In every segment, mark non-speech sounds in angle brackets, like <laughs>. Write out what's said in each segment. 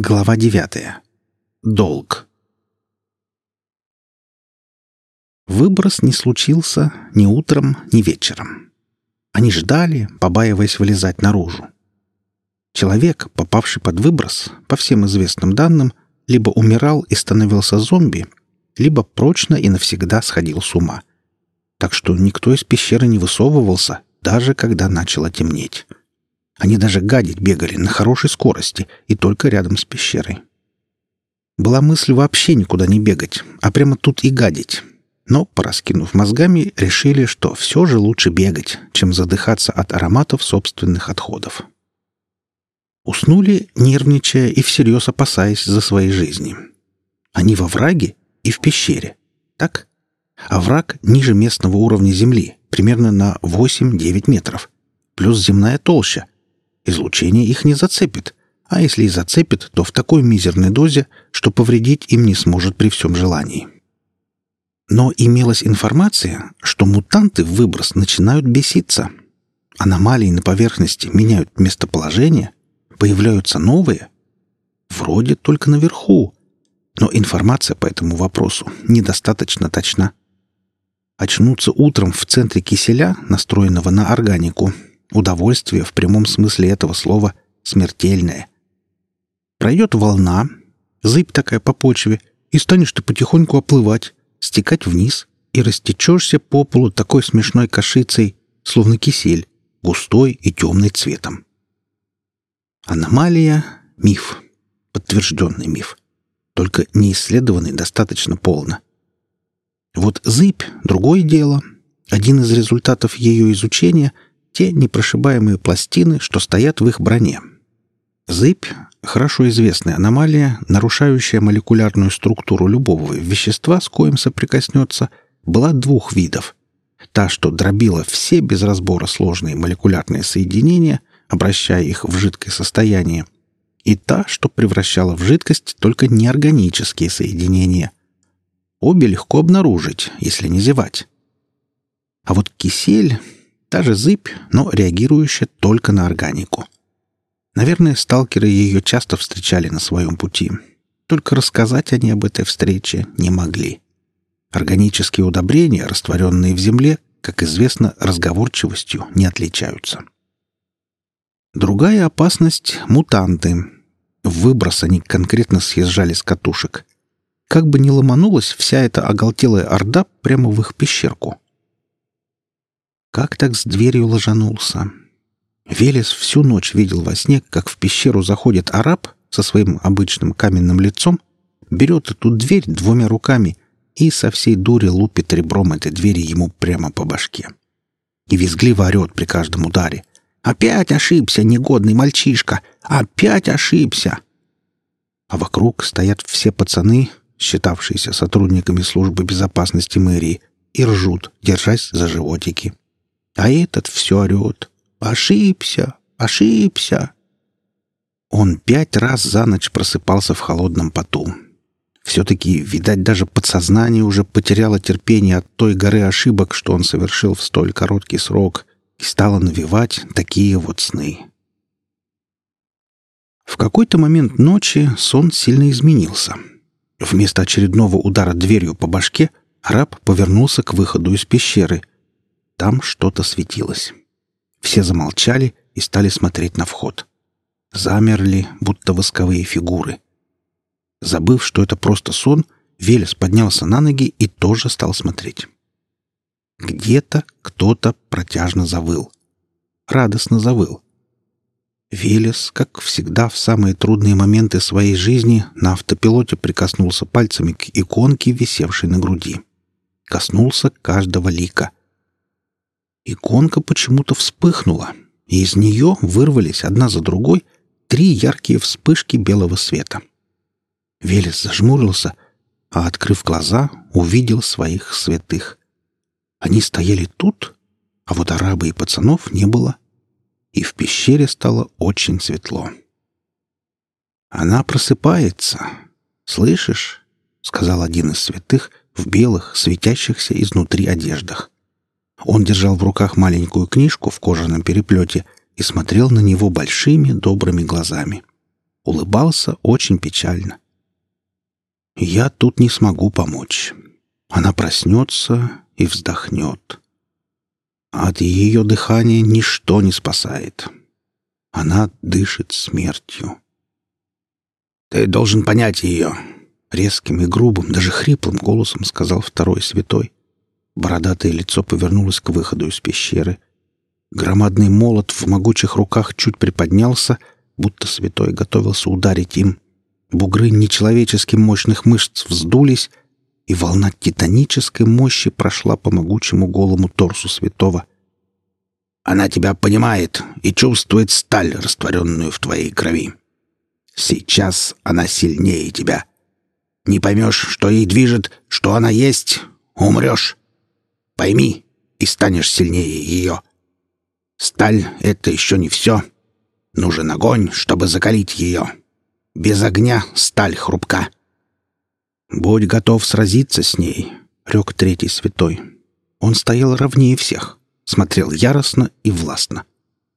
Глава девятая. Долг. Выброс не случился ни утром, ни вечером. Они ждали, побаиваясь вылезать наружу. Человек, попавший под выброс, по всем известным данным, либо умирал и становился зомби, либо прочно и навсегда сходил с ума. Так что никто из пещеры не высовывался, даже когда начало темнеть. Они даже гадить бегали на хорошей скорости и только рядом с пещерой. Была мысль вообще никуда не бегать, а прямо тут и гадить. Но, пораскинув мозгами, решили, что все же лучше бегать, чем задыхаться от ароматов собственных отходов. Уснули, нервничая и всерьез опасаясь за свои жизни. Они во враге и в пещере. Так? А враг ниже местного уровня земли, примерно на 8-9 метров. Плюс земная толща — Излучение их не зацепит, а если и зацепит, то в такой мизерной дозе, что повредить им не сможет при всем желании. Но имелась информация, что мутанты в выброс начинают беситься. Аномалии на поверхности меняют местоположение, появляются новые. Вроде только наверху, но информация по этому вопросу недостаточно точна. Очнуться утром в центре киселя, настроенного на органику, Удовольствие в прямом смысле этого слова смертельное. Пройдет волна, зыбь такая по почве, и станешь ты потихоньку оплывать, стекать вниз, и растечешься по полу такой смешной кашицей, словно кисель, густой и темный цветом. Аномалия — миф, подтвержденный миф, только не исследованный достаточно полно. Вот зыбь — другое дело. Один из результатов ее изучения — те непрошибаемые пластины, что стоят в их броне. Зыбь — хорошо известная аномалия, нарушающая молекулярную структуру любого вещества, с коим соприкоснется, была двух видов. Та, что дробила все без разбора сложные молекулярные соединения, обращая их в жидкое состояние, и та, что превращала в жидкость только неорганические соединения. Обе легко обнаружить, если не зевать. А вот кисель Та же зыбь, но реагирующая только на органику. Наверное, сталкеры ее часто встречали на своем пути. Только рассказать они об этой встрече не могли. Органические удобрения, растворенные в земле, как известно, разговорчивостью не отличаются. Другая опасность — мутанты. В выброс они конкретно съезжали с катушек. Как бы ни ломанулась вся эта оголтелая орда прямо в их пещерку — как так с дверью ложанулся? Велес всю ночь видел во сне, как в пещеру заходит араб со своим обычным каменным лицом, берет эту дверь двумя руками и со всей дури лупит ребром этой двери ему прямо по башке. И визгливо орет при каждом ударе. «Опять ошибся, негодный мальчишка! Опять ошибся!» А вокруг стоят все пацаны, считавшиеся сотрудниками службы безопасности мэрии, и ржут, держась за животики. А этот все орет. «Ошибся! Ошибся!» Он пять раз за ночь просыпался в холодном поту. Все-таки, видать, даже подсознание уже потеряло терпение от той горы ошибок, что он совершил в столь короткий срок, и стало навевать такие вот сны. В какой-то момент ночи сон сильно изменился. Вместо очередного удара дверью по башке раб повернулся к выходу из пещеры — там что-то светилось. Все замолчали и стали смотреть на вход. Замерли, будто восковые фигуры. Забыв, что это просто сон, Велес поднялся на ноги и тоже стал смотреть. Где-то кто-то протяжно завыл. Радостно завыл. Велес, как всегда в самые трудные моменты своей жизни, на автопилоте прикоснулся пальцами к иконке, висевшей на груди. Коснулся каждого лика. Иконка почему-то вспыхнула, и из нее вырвались одна за другой три яркие вспышки белого света. Велес зажмурился, а, открыв глаза, увидел своих святых. Они стояли тут, а вот арабы и пацанов не было, и в пещере стало очень светло. «Она просыпается. Слышишь?» — сказал один из святых в белых, светящихся изнутри одеждах. Он держал в руках маленькую книжку в кожаном переплете и смотрел на него большими добрыми глазами. улыбался очень печально. «Я тут не смогу помочь. Она проснется и вздохнет. От ее дыхания ничто не спасает. Она дышит смертью. «Ты должен понять ее!» Резким и грубым, даже хриплым голосом сказал второй святой. Бородатое лицо повернулось к выходу из пещеры. Громадный молот в могучих руках чуть приподнялся, будто святой готовился ударить им. Бугры нечеловечески мощных мышц вздулись, и волна титанической мощи прошла по могучему голому торсу святого. «Она тебя понимает и чувствует сталь, растворенную в твоей крови. Сейчас она сильнее тебя. Не поймешь, что ей движет, что она есть — умрешь. Пойми, и станешь сильнее ее. Сталь — это еще не все. Нужен огонь, чтобы закалить ее. Без огня сталь хрупка». «Будь готов сразиться с ней», — рек третий святой. Он стоял ровнее всех, смотрел яростно и властно.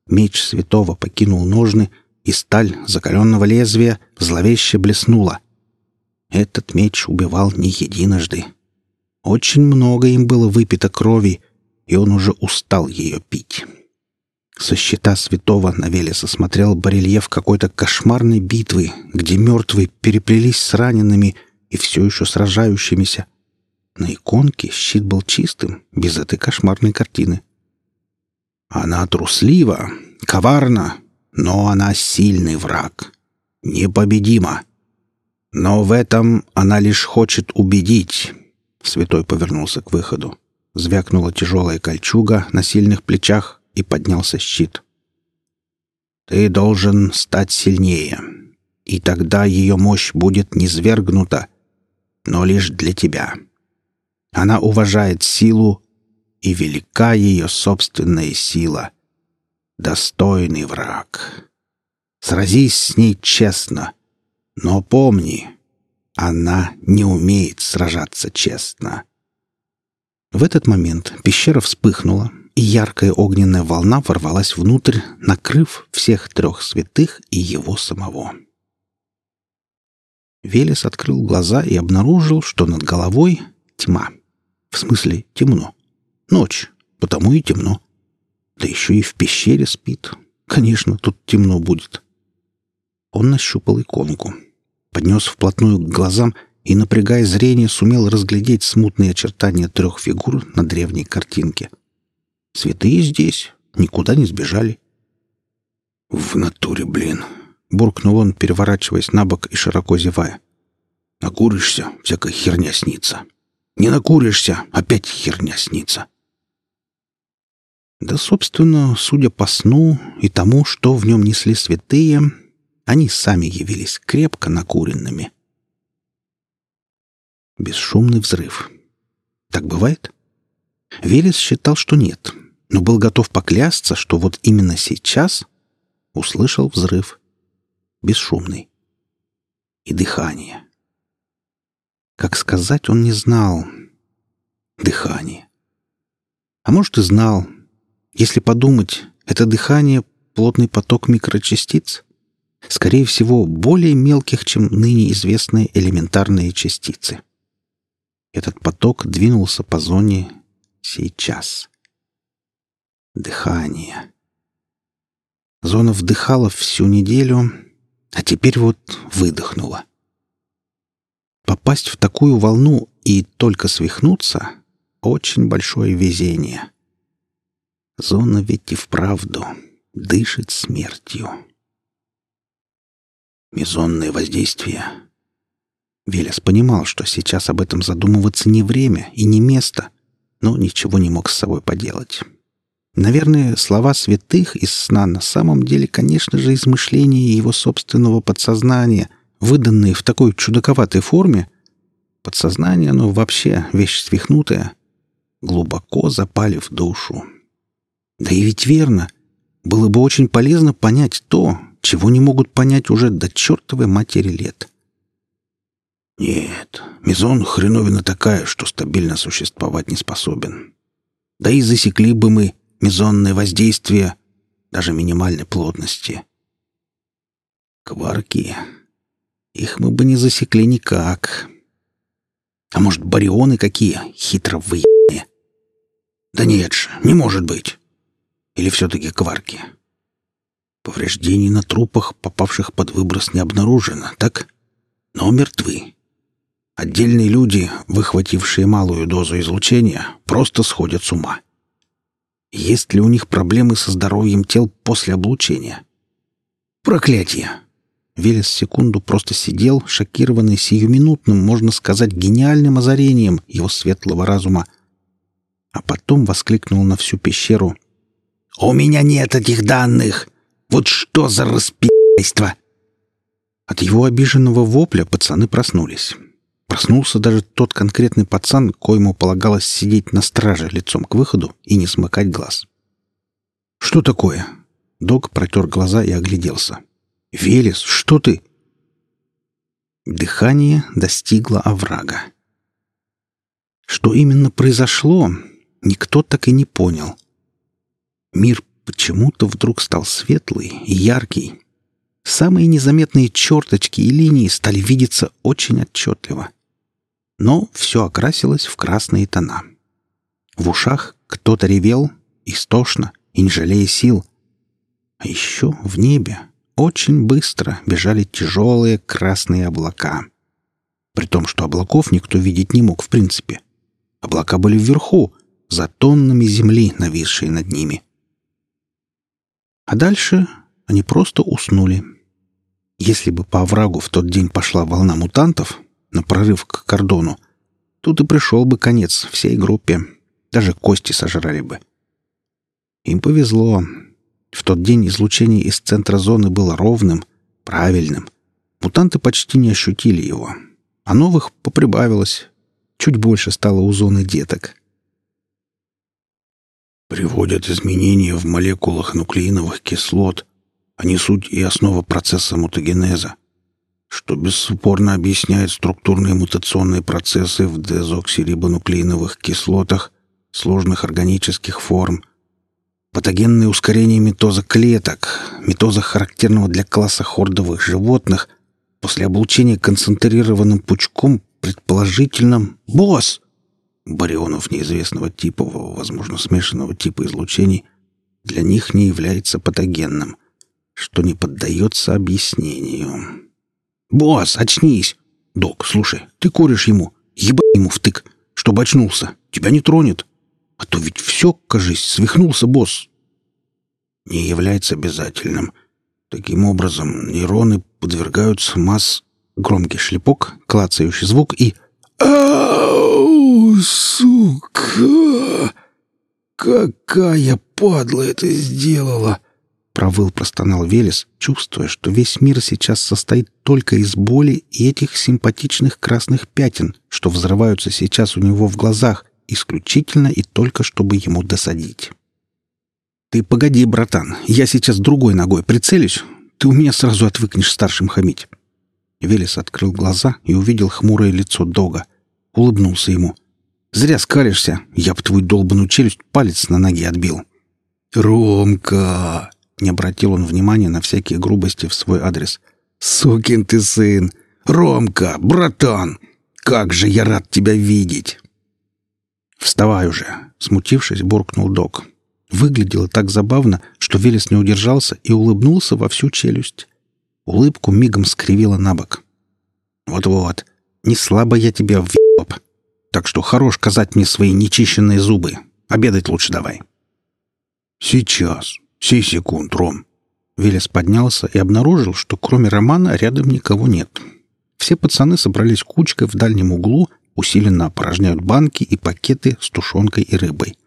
Меч святого покинул ножны, и сталь закаленного лезвия зловеще блеснула. Этот меч убивал не единожды. Очень много им было выпито крови, и он уже устал ее пить. Со щита святого на Велеса смотрел барельеф какой-то кошмарной битвы, где мертвые переплелись с ранеными — и все еще сражающимися. На иконке щит был чистым, без этой кошмарной картины. Она труслива, коварна, но она сильный враг. Непобедима. Но в этом она лишь хочет убедить. Святой повернулся к выходу. Звякнула тяжелая кольчуга на сильных плечах и поднялся щит. Ты должен стать сильнее, и тогда ее мощь будет низвергнута, но лишь для тебя. Она уважает силу, и велика ее собственная сила. Достойный враг. Сразись с ней честно, но помни, она не умеет сражаться честно. В этот момент пещера вспыхнула, и яркая огненная волна ворвалась внутрь, накрыв всех трех святых и его самого. Велес открыл глаза и обнаружил, что над головой тьма. В смысле, темно. Ночь, потому и темно. Да еще и в пещере спит. Конечно, тут темно будет. Он нащупал иконку. Поднес вплотную к глазам и, напрягая зрение, сумел разглядеть смутные очертания трех фигур на древней картинке. Святые здесь, никуда не сбежали. «В натуре, блин!» буркнул он, переворачиваясь на бок и широко зевая. «Накуришься, всякая херня снится. Не накуришься, опять херня снится». Да, собственно, судя по сну и тому, что в нем несли святые, они сами явились крепко накуренными. Бесшумный взрыв. Так бывает? Велес считал, что нет, но был готов поклясться, что вот именно сейчас услышал взрыв бесшумный. И дыхание. Как сказать, он не знал. Дыхание. А может, и знал. Если подумать, это дыхание — плотный поток микрочастиц, скорее всего, более мелких, чем ныне известные элементарные частицы. Этот поток двинулся по зоне сейчас. Дыхание. Зона вдыхала всю неделю, а теперь вот выдохнула. Попасть в такую волну и только свихнуться — очень большое везение. Зона ведь и вправду дышит смертью. Мезонное воздействие. Велес понимал, что сейчас об этом задумываться не время и не место, но ничего не мог с собой поделать. Наверное, слова святых из сна на самом деле, конечно же, измышления его собственного подсознания, выданные в такой чудаковатой форме. Подсознание, оно вообще вещь свихнутая, глубоко запали в душу. Да и ведь верно. Было бы очень полезно понять то, чего не могут понять уже до чертовой матери лет. Нет, Мизон хреновина такая, что стабильно существовать не способен. Да и засекли бы мы, мезонное воздействие даже минимальной плотности. Кварки. Их мы бы не засекли никак. А может, барионы какие? Хитро выебные. Да нет же, не может быть. Или все-таки кварки? Повреждений на трупах, попавших под выброс, не обнаружено, так? Но мертвы. Отдельные люди, выхватившие малую дозу излучения, просто сходят с ума. Есть ли у них проблемы со здоровьем тел после облучения? Проклятие! Велес секунду просто сидел, шокированный сиюминутным, можно сказать, гениальным озарением его светлого разума, а потом воскликнул на всю пещеру. «У меня нет этих данных! Вот что за распи***йство!» От его обиженного вопля пацаны проснулись. Проснулся даже тот конкретный пацан, коему полагалось сидеть на страже лицом к выходу и не смыкать глаз. «Что такое?» Док протер глаза и огляделся. «Велес, что ты?» Дыхание достигло оврага. Что именно произошло, никто так и не понял. Мир почему-то вдруг стал светлый и яркий. Самые незаметные черточки и линии стали видеться очень отчетливо но все окрасилось в красные тона. В ушах кто-то ревел, истошно и не жалея сил. А еще в небе очень быстро бежали тяжелые красные облака. При том, что облаков никто видеть не мог в принципе. Облака были вверху, за тоннами земли, нависшие над ними. А дальше они просто уснули. Если бы по оврагу в тот день пошла волна мутантов, на прорыв к кордону, тут и пришел бы конец всей группе. Даже кости сожрали бы. Им повезло. В тот день излучение из центра зоны было ровным, правильным. Мутанты почти не ощутили его. А новых поприбавилось. Чуть больше стало у зоны деток. Приводят изменения в молекулах нуклеиновых кислот. Они суть и основа процесса мутагенеза что бесспорно объясняет структурные мутационные процессы в дезоксирибонуклеиновых кислотах сложных органических форм, патогенные ускорения митоза клеток, митоза характерного для класса хордовых животных, после облучения концентрированным пучком, предположительно, босс, барионов неизвестного типа, возможно, смешанного типа излучений, для них не является патогенным, что не поддается объяснению. «Босс, очнись!» «Док, слушай, ты куришь ему. Ебай ему втык, чтобы очнулся. Тебя не тронет. А то ведь все, кажись, свихнулся босс». Не является обязательным. Таким образом, нейроны подвергаются масс... Громкий шлепок, клацающий звук и... «Ау, сука! Какая падла это сделала!» Провыл простонал Велес, чувствуя, что весь мир сейчас состоит только из боли и этих симпатичных красных пятен, что взрываются сейчас у него в глазах, исключительно и только чтобы ему досадить. «Ты погоди, братан, я сейчас другой ногой прицелюсь, ты у меня сразу отвыкнешь старшим хамить». Велес открыл глаза и увидел хмурое лицо Дога. Улыбнулся ему. «Зря скалишься, я б твою долбаную челюсть палец на ноге отбил». «Ромка!» Не обратил он внимания на всякие грубости в свой адрес. «Сукин ты сын! Ромка, братан! Как же я рад тебя видеть!» «Вставай уже!» — смутившись, буркнул док. Выглядело так забавно, что Велес не удержался и улыбнулся во всю челюсть. Улыбку мигом скривила на бок. «Вот-вот, не слабо я тебя въеб. Так что хорош казать мне свои нечищенные зубы. Обедать лучше давай». «Сейчас», «Сей секунд, Ром». Велес поднялся и обнаружил, что кроме Романа рядом никого нет. Все пацаны собрались кучкой в дальнем углу, усиленно опорожняют банки и пакеты с тушенкой и рыбой.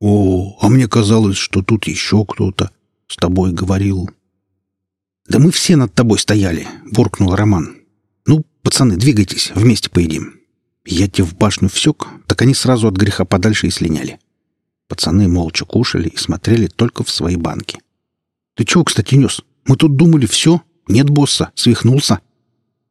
«О, а мне казалось, что тут еще кто-то с тобой говорил». «Да мы все над тобой стояли», — буркнул Роман. «Ну, пацаны, двигайтесь, вместе поедим». Я тебе в башню всек, так они сразу от греха подальше и слиняли. Пацаны молча кушали и смотрели только в свои банки. «Ты чего, кстати, нес? Мы тут думали, все. Нет босса. Свихнулся».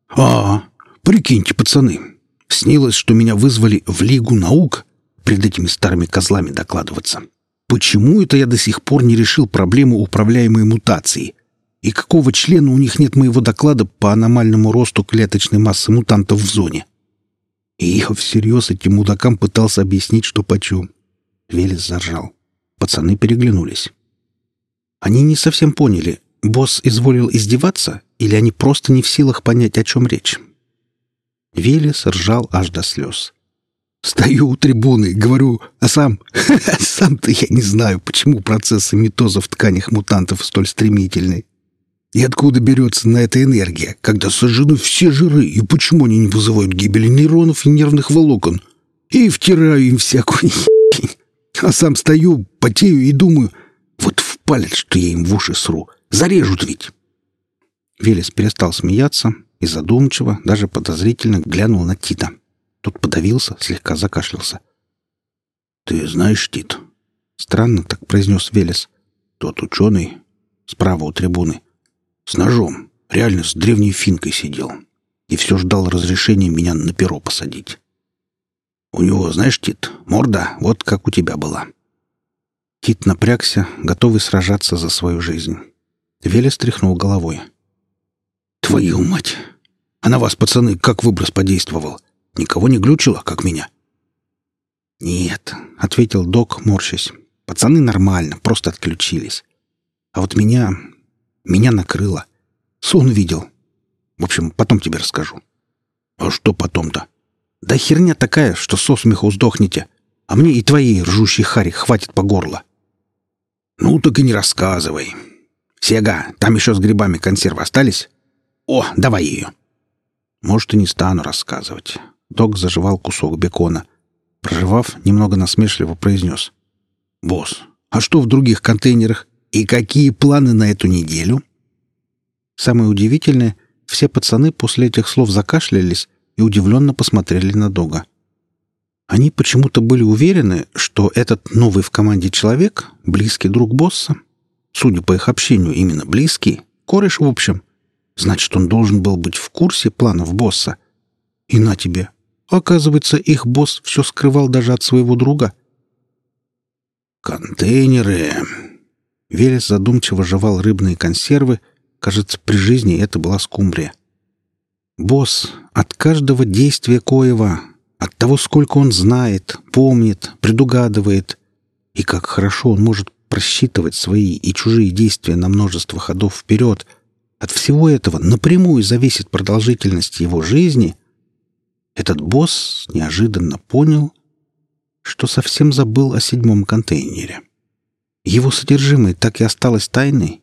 «А, прикиньте, пацаны. Снилось, что меня вызвали в Лигу наук пред этими старыми козлами докладываться. Почему это я до сих пор не решил проблему управляемой мутации? И какого члена у них нет моего доклада по аномальному росту клеточной массы мутантов в зоне? И я всерьез этим мудакам пытался объяснить, что почем. Велес заржал. Пацаны переглянулись. Они не совсем поняли, босс изволил издеваться или они просто не в силах понять, о чем речь. Велес ржал аж до слез. Стою у трибуны, говорю, а сам... <laughs> Сам-то я не знаю, почему процессы митоза в тканях мутантов столь стремительны. И откуда берется на это энергия, когда сожжены все жиры, и почему они не вызывают гибели нейронов и нервных волокон? И втираю им всякую А сам стою, потею и думаю, вот впалят, что я им в уши сру. Зарежут ведь. Велес перестал смеяться и задумчиво, даже подозрительно глянул на Тита. Тот подавился, слегка закашлялся. «Ты знаешь, Тит?» Странно так произнес Велес. «Тот ученый, справа у трибуны, с ножом, реально с древней финкой сидел. И все ждал разрешения меня на перо посадить. У него, знаешь, Тит, морда вот как у тебя была». Тит напрягся, готовый сражаться за свою жизнь. Велес тряхнул головой. «Твою мать! А на вас, пацаны, как выброс подействовал? Никого не глючило, как меня?» «Нет», — ответил док, морщась. «Пацаны нормально, просто отключились. А вот меня... меня накрыло. Сон видел. В общем, потом тебе расскажу». «А что потом-то?» «Да херня такая, что со смеху сдохнете. А мне и твоей ржущей хари хватит по горло». «Ну, так и не рассказывай. Сега, там еще с грибами консервы остались?» «О, давай ее!» «Может, и не стану рассказывать». Док заживал кусок бекона. Проживав, немного насмешливо произнес. «Босс, а что в других контейнерах? И какие планы на эту неделю?» Самое удивительное, все пацаны после этих слов закашлялись и удивленно посмотрели на Дога. Они почему-то были уверены, что этот новый в команде человек — близкий друг босса. Судя по их общению, именно близкий, кореш в общем — Значит, он должен был быть в курсе планов босса. И на тебе. Оказывается, их босс все скрывал даже от своего друга. «Контейнеры...» Велес задумчиво жевал рыбные консервы. Кажется, при жизни это была скумбрия. «Босс, от каждого действия Коева, от того, сколько он знает, помнит, предугадывает, и как хорошо он может просчитывать свои и чужие действия на множество ходов вперед — от всего этого напрямую зависит продолжительность его жизни, этот босс неожиданно понял, что совсем забыл о седьмом контейнере. Его содержимое так и осталось тайной.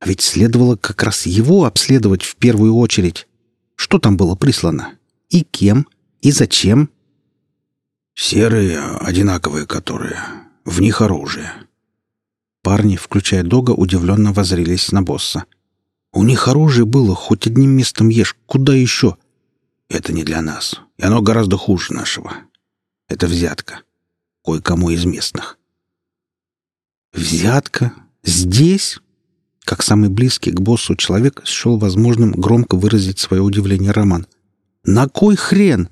А ведь следовало как раз его обследовать в первую очередь. Что там было прислано? И кем? И зачем? Серые, одинаковые которые. В них оружие. Парни, включая Дога, удивленно возрились на босса. У них оружие было, хоть одним местом ешь. Куда еще? Это не для нас. И оно гораздо хуже нашего. Это взятка. Кое-кому из местных. Взятка? Здесь? Как самый близкий к боссу человек счел возможным громко выразить свое удивление Роман. «На кой хрен?»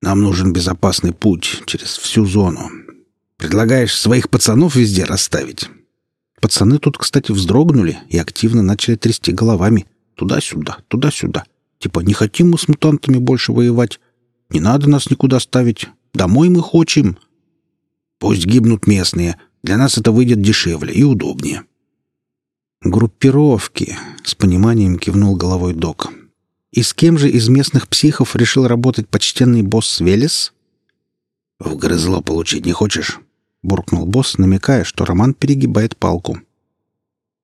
«Нам нужен безопасный путь через всю зону. Предлагаешь своих пацанов везде расставить?» Пацаны тут, кстати, вздрогнули и активно начали трясти головами. Туда-сюда, туда-сюда. Типа, не хотим мы с мутантами больше воевать. Не надо нас никуда ставить. Домой мы хотим. Пусть гибнут местные. Для нас это выйдет дешевле и удобнее. Группировки, с пониманием кивнул головой док. И с кем же из местных психов решил работать почтенный босс Велес? В грызло получить не хочешь? — буркнул босс, намекая, что Роман перегибает палку.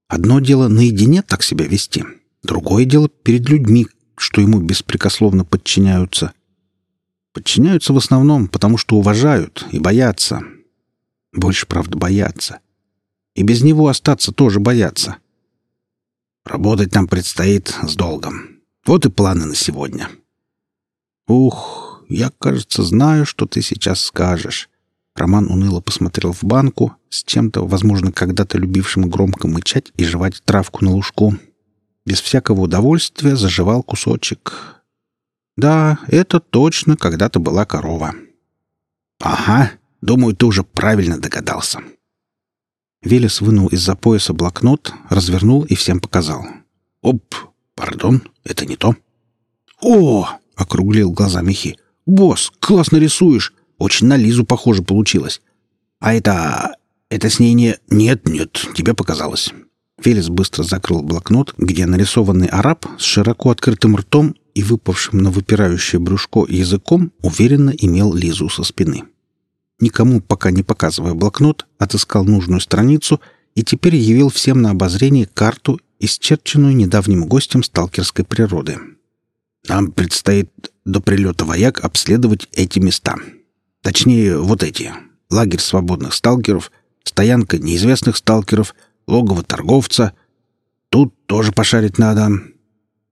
«Одно дело наедине так себя вести, другое дело перед людьми, что ему беспрекословно подчиняются. Подчиняются в основном, потому что уважают и боятся. Больше, правда, боятся. И без него остаться тоже боятся. Работать нам предстоит с долгом. Вот и планы на сегодня». «Ух, я, кажется, знаю, что ты сейчас скажешь». Роман уныло посмотрел в банку с чем-то, возможно, когда-то любившим громко мычать и жевать травку на лужку. Без всякого удовольствия заживал кусочек. Да, это точно когда-то была корова. Ага, думаю, ты уже правильно догадался. Велес вынул из-за пояса блокнот, развернул и всем показал. «Оп, пардон, это не то». «О!» — округлил глаза Михи. «Босс, классно рисуешь. Очень на Лизу похоже получилось. А это... это с ней не... Нет, нет, тебе показалось». Велес быстро закрыл блокнот, где нарисованный араб с широко открытым ртом и выпавшим на выпирающее брюшко языком уверенно имел Лизу со спины. Никому пока не показывая блокнот, отыскал нужную страницу и теперь явил всем на обозрение карту, исчерченную недавним гостем сталкерской природы. «Нам предстоит до прилета вояк обследовать эти места. Точнее, вот эти. Лагерь свободных сталкеров, стоянка неизвестных сталкеров, логово торговца. Тут тоже пошарить надо.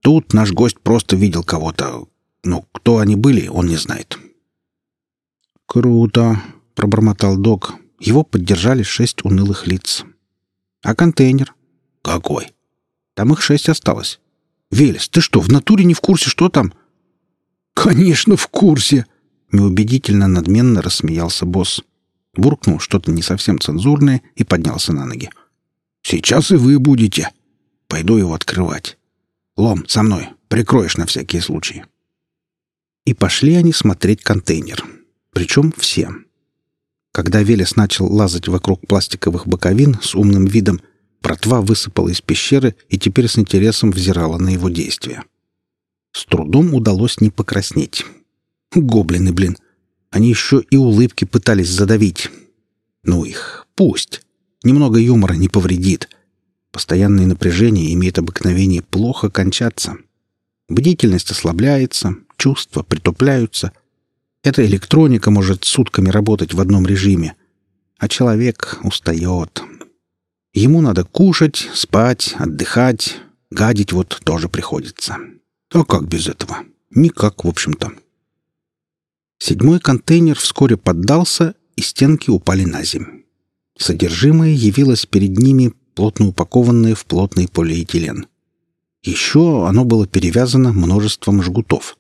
Тут наш гость просто видел кого-то. Но кто они были, он не знает». «Круто!» — пробормотал док. Его поддержали шесть унылых лиц. «А контейнер?» «Какой?» «Там их шесть осталось». «Велес, ты что, в натуре не в курсе, что там?» «Конечно, в курсе!» Неубедительно надменно рассмеялся босс. Буркнул что-то не совсем цензурное и поднялся на ноги. «Сейчас и вы будете. Пойду его открывать. Лом, со мной. Прикроешь на всякий случай». И пошли они смотреть контейнер. Причем все. Когда Велес начал лазать вокруг пластиковых боковин с умным видом, Протва высыпала из пещеры и теперь с интересом взирала на его действия. С трудом удалось не покраснеть. Гоблины, блин. Они еще и улыбки пытались задавить. Ну их, пусть. Немного юмора не повредит. Постоянное напряжение имеет обыкновение плохо кончаться. Бдительность ослабляется, чувства притупляются. Эта электроника может сутками работать в одном режиме, а человек устает, Ему надо кушать, спать, отдыхать. Гадить вот тоже приходится. А как без этого? Никак, в общем-то. Седьмой контейнер вскоре поддался, и стенки упали на землю. Содержимое явилось перед ними, плотно упакованное в плотный полиэтилен. Еще оно было перевязано множеством жгутов.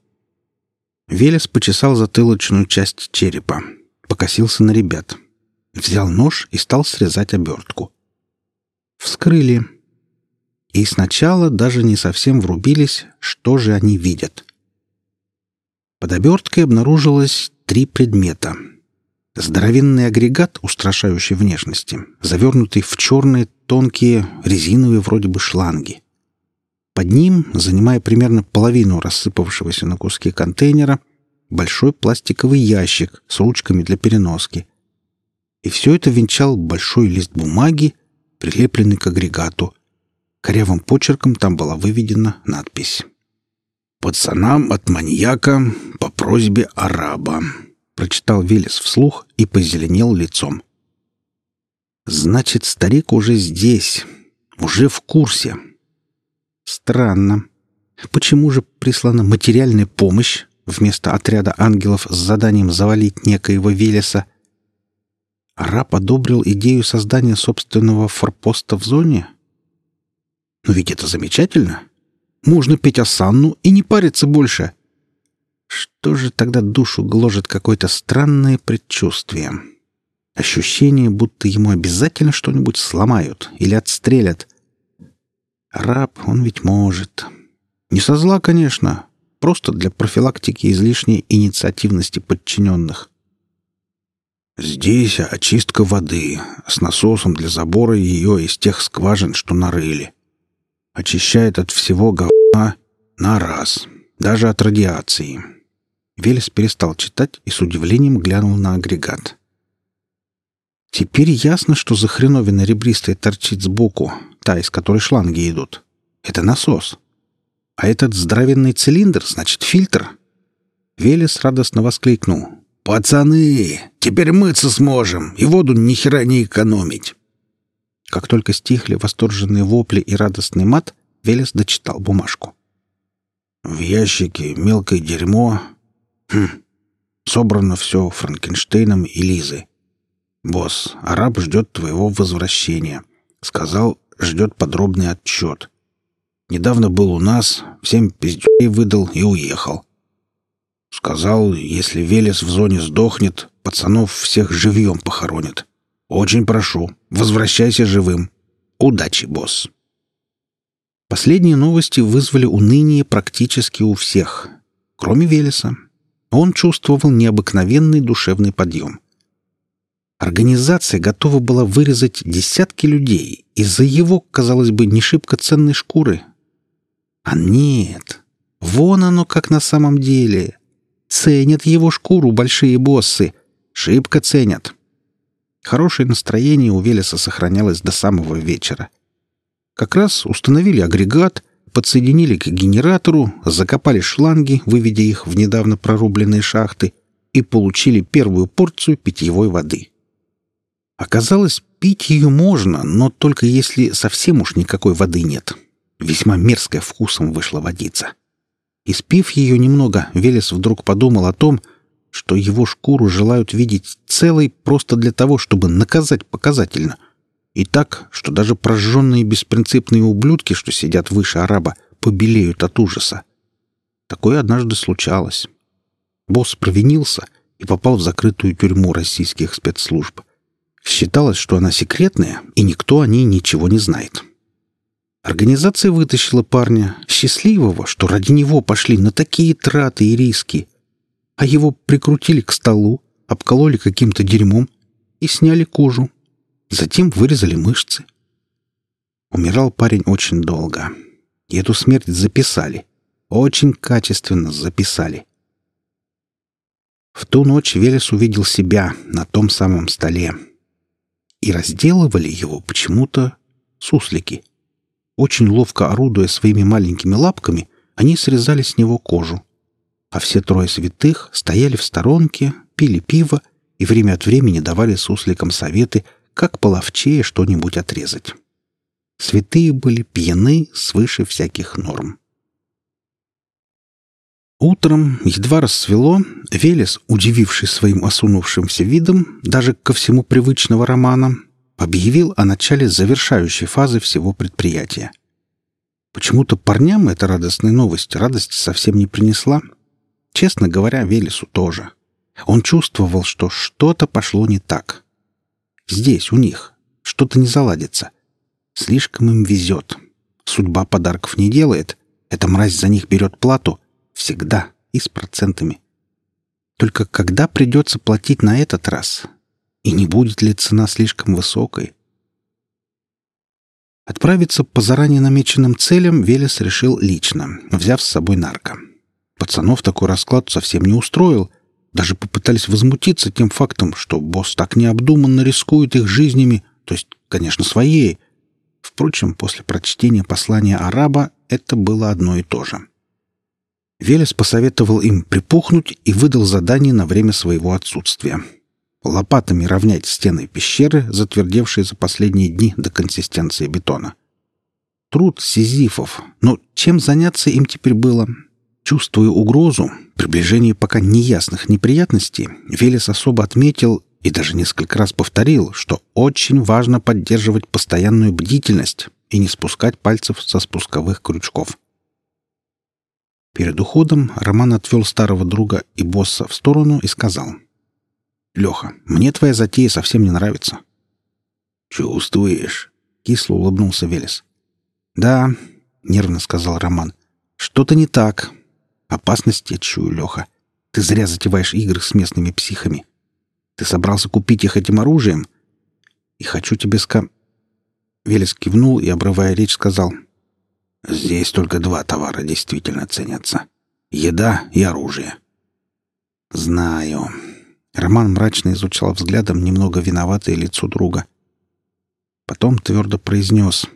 Велес почесал затылочную часть черепа, покосился на ребят. Взял нож и стал срезать обертку. Вскрыли. И сначала даже не совсем врубились, что же они видят. Под оберткой обнаружилось три предмета. Здоровенный агрегат устрашающей внешности, завернутый в черные тонкие резиновые вроде бы шланги. Под ним, занимая примерно половину рассыпавшегося на куски контейнера, большой пластиковый ящик с ручками для переноски. И все это венчал большой лист бумаги, прилепленный к агрегату. Корявым почерком там была выведена надпись. «Пацанам от маньяка по просьбе араба», — прочитал Велес вслух и позеленел лицом. «Значит, старик уже здесь, уже в курсе. Странно. Почему же прислана материальная помощь вместо отряда ангелов с заданием завалить некоего Велеса Араб одобрил идею создания собственного форпоста в зоне? Но ведь это замечательно. Можно петь осанну и не париться больше. Что же тогда душу гложет какое-то странное предчувствие? Ощущение, будто ему обязательно что-нибудь сломают или отстрелят. Раб он ведь может. Не со зла, конечно, просто для профилактики излишней инициативности подчиненных. Здесь очистка воды с насосом для забора ее из тех скважин, что нарыли. Очищает от всего говна на раз, даже от радиации. Велес перестал читать и с удивлением глянул на агрегат. Теперь ясно, что за хреновина ребристая торчит сбоку, та, из которой шланги идут. Это насос. А этот здоровенный цилиндр, значит, фильтр. Велес радостно воскликнул. «Пацаны, теперь мыться сможем и воду ни хера не экономить!» Как только стихли восторженные вопли и радостный мат, Велес дочитал бумажку. «В ящике мелкое дерьмо. Хм. Собрано все Франкенштейном и Лизой. Босс, араб ждет твоего возвращения. Сказал, ждет подробный отчет. Недавно был у нас, всем пиздюлей выдал и уехал. Сказал, если Велес в зоне сдохнет, пацанов всех живьем похоронит. Очень прошу, возвращайся живым. Удачи, босс. Последние новости вызвали уныние практически у всех, кроме Велеса. Он чувствовал необыкновенный душевный подъем. Организация готова была вырезать десятки людей из-за его, казалось бы, не шибко ценной шкуры. А нет, вон оно как на самом деле. Ценят его шкуру большие боссы. Шибко ценят. Хорошее настроение у Велеса сохранялось до самого вечера. Как раз установили агрегат, подсоединили к генератору, закопали шланги, выведя их в недавно прорубленные шахты, и получили первую порцию питьевой воды. Оказалось, пить ее можно, но только если совсем уж никакой воды нет. Весьма мерзкая вкусом вышла водица. Испив ее немного, Велес вдруг подумал о том, что его шкуру желают видеть целой просто для того, чтобы наказать показательно. И так, что даже прожженные беспринципные ублюдки, что сидят выше араба, побелеют от ужаса. Такое однажды случалось. Босс провинился и попал в закрытую тюрьму российских спецслужб. Считалось, что она секретная, и никто о ней ничего не знает. Организация вытащила парня, счастливого, что ради него пошли на такие траты и риски, а его прикрутили к столу, обкололи каким-то дерьмом и сняли кожу. Затем вырезали мышцы. Умирал парень очень долго. И эту смерть записали. Очень качественно записали. В ту ночь Велес увидел себя на том самом столе, и разделывали его почему-то суслики. Очень ловко орудуя своими маленькими лапками, они срезали с него кожу. А все трое святых стояли в сторонке, пили пиво и время от времени давали сусликам советы, как половчее что-нибудь отрезать. Святые были пьяны свыше всяких норм. Утром, едва рассвело, Велес, удививший своим осунувшимся видом, даже ко всему привычного романа, объявил о начале завершающей фазы всего предприятия. Почему-то парням эта радостная новость радости совсем не принесла. Честно говоря, Велесу тоже. Он чувствовал, что что-то пошло не так. Здесь, у них, что-то не заладится. Слишком им везет. Судьба подарков не делает. Эта мразь за них берет плату — Всегда. И с процентами. Только когда придется платить на этот раз? И не будет ли цена слишком высокой? Отправиться по заранее намеченным целям Велес решил лично, взяв с собой нарко. Пацанов такой расклад совсем не устроил. Даже попытались возмутиться тем фактом, что босс так необдуманно рискует их жизнями, то есть, конечно, своей. Впрочем, после прочтения послания араба это было одно и то же. Велес посоветовал им припухнуть и выдал задание на время своего отсутствия. Лопатами равнять стены пещеры, затвердевшие за последние дни до консистенции бетона. Труд сизифов, но чем заняться им теперь было? Чувствуя угрозу, приближение пока неясных неприятностей, Велес особо отметил и даже несколько раз повторил, что очень важно поддерживать постоянную бдительность и не спускать пальцев со спусковых крючков. Перед уходом Роман отвел старого друга и босса в сторону и сказал. «Леха, мне твоя затея совсем не нравится». «Чувствуешь?» — кисло улыбнулся Велес. «Да», — нервно сказал Роман. «Что-то не так. Опасность я чую, Леха. Ты зря затеваешь игры с местными психами. Ты собрался купить их этим оружием? И хочу тебе ска...» Велес кивнул и, обрывая речь, сказал. Здесь только два товара действительно ценятся. Еда и оружие. Знаю. Роман мрачно изучал взглядом немного виноватое лицо друга. Потом твердо произнес.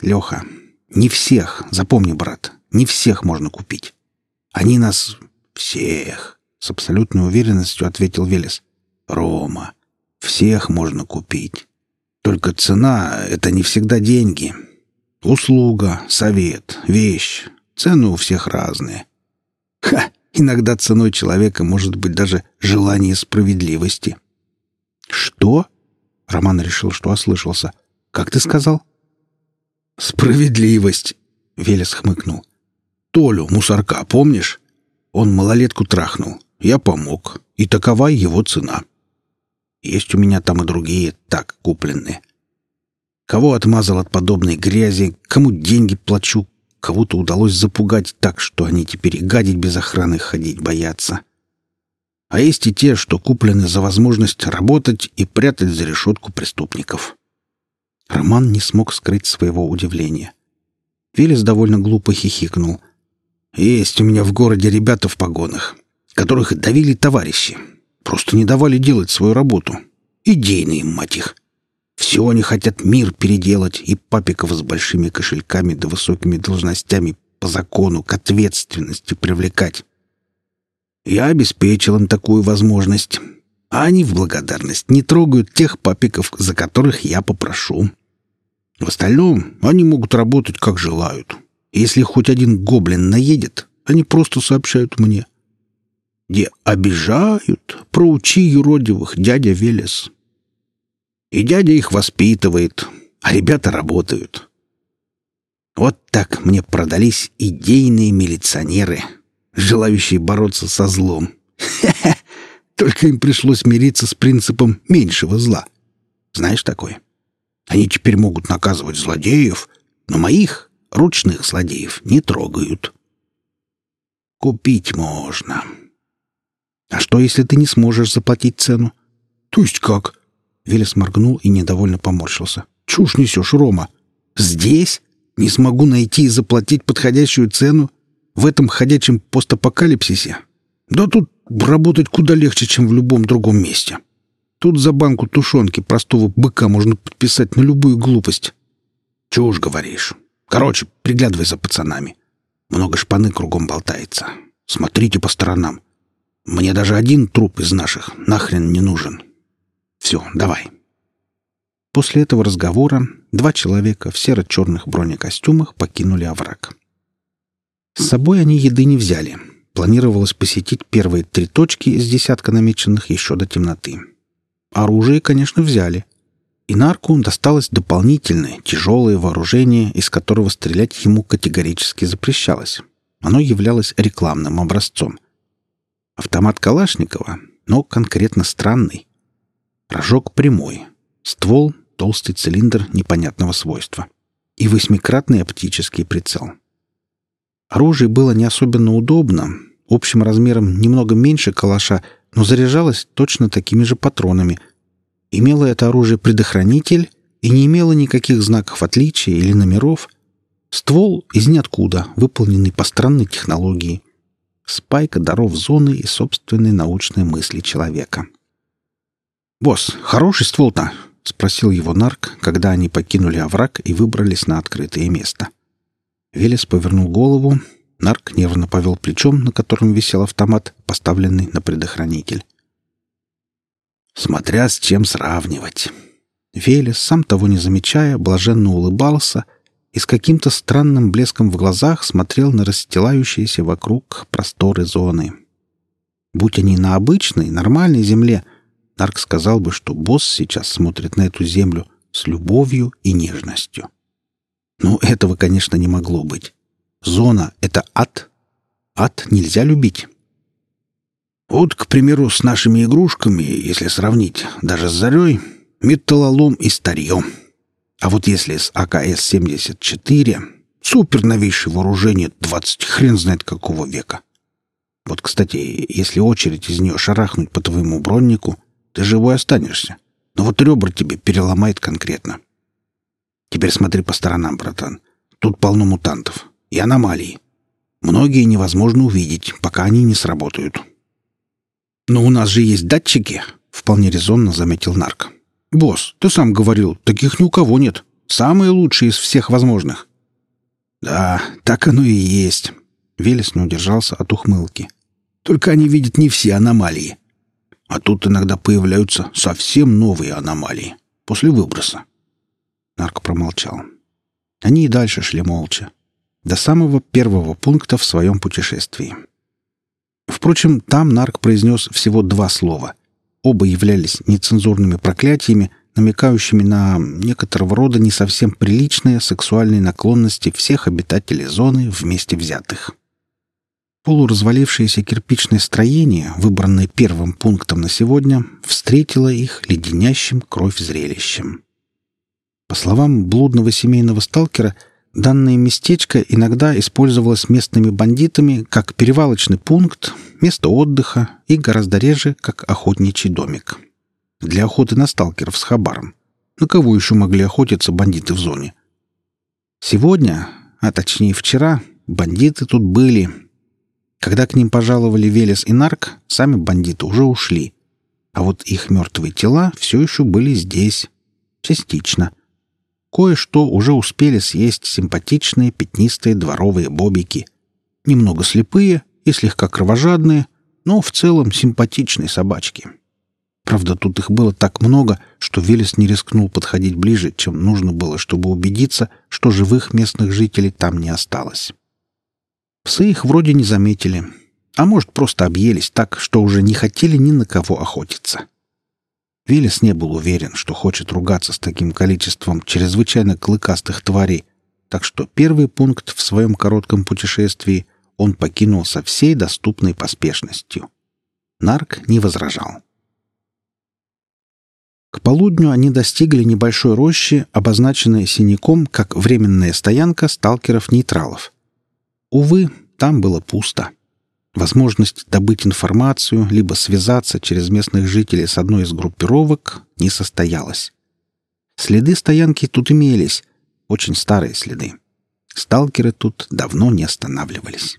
«Леха, не всех, запомни, брат, не всех можно купить. Они нас... всех!» С абсолютной уверенностью ответил Велес. «Рома, всех можно купить. Только цена — это не всегда деньги. Услуга, совет, вещь. Цены у всех разные. Ха! Иногда ценой человека может быть даже желание справедливости. Что? Роман решил, что ослышался. Как ты сказал? Справедливость, Велес хмыкнул. Толю, мусорка, помнишь? Он малолетку трахнул. Я помог. И такова его цена. Есть у меня там и другие, так, купленные. Кого отмазал от подобной грязи, кому деньги плачу, кого-то удалось запугать так, что они теперь гадить без охраны ходить боятся. А есть и те, что куплены за возможность работать и прятать за решетку преступников. Роман не смог скрыть своего удивления. Велес довольно глупо хихикнул. «Есть у меня в городе ребята в погонах, которых давили товарищи. Просто не давали делать свою работу. Идейные, мать их. Все они хотят мир переделать и папиков с большими кошельками да высокими должностями по закону к ответственности привлекать. Я обеспечил им такую возможность, а они в благодарность не трогают тех папиков, за которых я попрошу. В остальном они могут работать как желают. Если хоть один гоблин наедет, они просто сообщают мне. Где обижают, проучи юродивых, дядя Велес. И дядя их воспитывает, а ребята работают. Вот так мне продались идейные милиционеры, желающие бороться со злом. Только им пришлось мириться с принципом меньшего зла. Знаешь такое? Они теперь могут наказывать злодеев, но моих, ручных злодеев, не трогают. Купить можно. А что, если ты не сможешь заплатить цену? То есть как? Велес моргнул и недовольно поморщился. «Чушь несешь, Рома! Здесь? Не смогу найти и заплатить подходящую цену? В этом ходячем постапокалипсисе? Да тут работать куда легче, чем в любом другом месте. Тут за банку тушенки простого быка можно подписать на любую глупость. Чушь говоришь. Короче, приглядывай за пацанами. Много шпаны кругом болтается. Смотрите по сторонам. Мне даже один труп из наших нахрен не нужен. Все, давай. После этого разговора два человека в серо-черных бронекостюмах покинули овраг. С собой они еды не взяли. Планировалось посетить первые три точки из десятка намеченных еще до темноты. Оружие, конечно, взяли. И нарку досталось дополнительное, тяжелое вооружение, из которого стрелять ему категорически запрещалось. Оно являлось рекламным образцом. Автомат Калашникова, но конкретно странный. Рожок прямой. Ствол — толстый цилиндр непонятного свойства. И восьмикратный оптический прицел. Оружие было не особенно удобно, общим размером немного меньше калаша, но заряжалось точно такими же патронами. Имело это оружие предохранитель и не имело никаких знаков отличия или номеров. Ствол из ниоткуда, выполненный по странной технологии. Спайка даров зоны и собственной научной мысли человека. «Босс, хороший ствол-то?» — спросил его нарк, когда они покинули овраг и выбрались на открытое место. Велес повернул голову. Нарк нервно повел плечом, на котором висел автомат, поставленный на предохранитель. «Смотря с чем сравнивать». Велес, сам того не замечая, блаженно улыбался и с каким-то странным блеском в глазах смотрел на расстилающиеся вокруг просторы зоны. Будь они на обычной, нормальной земле — Нарк сказал бы, что босс сейчас смотрит на эту землю с любовью и нежностью. Но этого, конечно, не могло быть. Зона — это ад. Ад нельзя любить. Вот, к примеру, с нашими игрушками, если сравнить, даже с зарей, металлолом и старье. А вот если с АКС-74, супер новейшее вооружение, 20 хрен знает какого века. Вот, кстати, если очередь из нее шарахнуть по твоему броннику, ты живой останешься. Но вот ребра тебе переломает конкретно. Теперь смотри по сторонам, братан. Тут полно мутантов. И аномалий. Многие невозможно увидеть, пока они не сработают. «Но у нас же есть датчики», — вполне резонно заметил Нарк. «Босс, ты сам говорил, таких ни у кого нет. Самые лучшие из всех возможных». «Да, так оно и есть». Велес не удержался от ухмылки. «Только они видят не все аномалии. А тут иногда появляются совсем новые аномалии после выброса. Нарк промолчал. Они и дальше шли молча. До самого первого пункта в своем путешествии. Впрочем, там Нарк произнес всего два слова. Оба являлись нецензурными проклятиями, намекающими на некоторого рода не совсем приличные сексуальные наклонности всех обитателей зоны вместе взятых. Полуразвалившееся кирпичное строение, выбранное первым пунктом на сегодня, встретило их леденящим кровь зрелищем. По словам блудного семейного сталкера, данное местечко иногда использовалось местными бандитами как перевалочный пункт, место отдыха и гораздо реже как охотничий домик. Для охоты на сталкеров с хабаром. На кого еще могли охотиться бандиты в зоне? Сегодня, а точнее вчера, бандиты тут были. Когда к ним пожаловали Велес и Нарк, сами бандиты уже ушли. А вот их мертвые тела все еще были здесь. Частично. Кое-что уже успели съесть симпатичные пятнистые дворовые бобики. Немного слепые и слегка кровожадные, но в целом симпатичные собачки. Правда, тут их было так много, что Велес не рискнул подходить ближе, чем нужно было, чтобы убедиться, что живых местных жителей там не осталось. Псы их вроде не заметили, а может, просто объелись так, что уже не хотели ни на кого охотиться. Велес не был уверен, что хочет ругаться с таким количеством чрезвычайно клыкастых тварей, так что первый пункт в своем коротком путешествии он покинул со всей доступной поспешностью. Нарк не возражал. К полудню они достигли небольшой рощи, обозначенной синяком как временная стоянка сталкеров-нейтралов. Увы, там было пусто. Возможность добыть информацию либо связаться через местных жителей с одной из группировок не состоялась. Следы стоянки тут имелись, очень старые следы. Сталкеры тут давно не останавливались.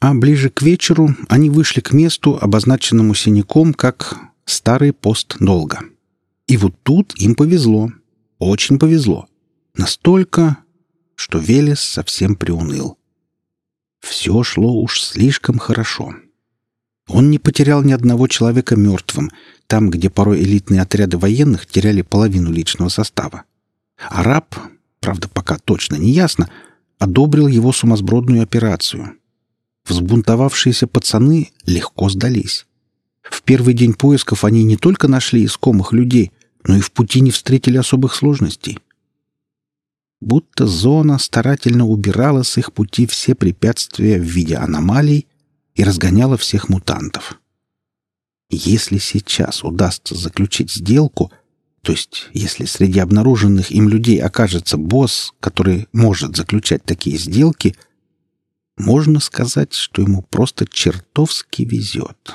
А ближе к вечеру они вышли к месту, обозначенному синяком как старый пост долга. И вот тут им повезло. Очень повезло. Настолько, что Велес совсем приуныл. Все шло уж слишком хорошо. Он не потерял ни одного человека мертвым, там, где порой элитные отряды военных теряли половину личного состава. Араб, правда, пока точно не ясно, одобрил его сумасбродную операцию. Взбунтовавшиеся пацаны легко сдались. В первый день поисков они не только нашли искомых людей, но и в пути не встретили особых сложностей. Будто зона старательно убирала с их пути все препятствия в виде аномалий и разгоняла всех мутантов. Если сейчас удастся заключить сделку, то есть если среди обнаруженных им людей окажется босс, который может заключать такие сделки, можно сказать, что ему просто чертовски везет.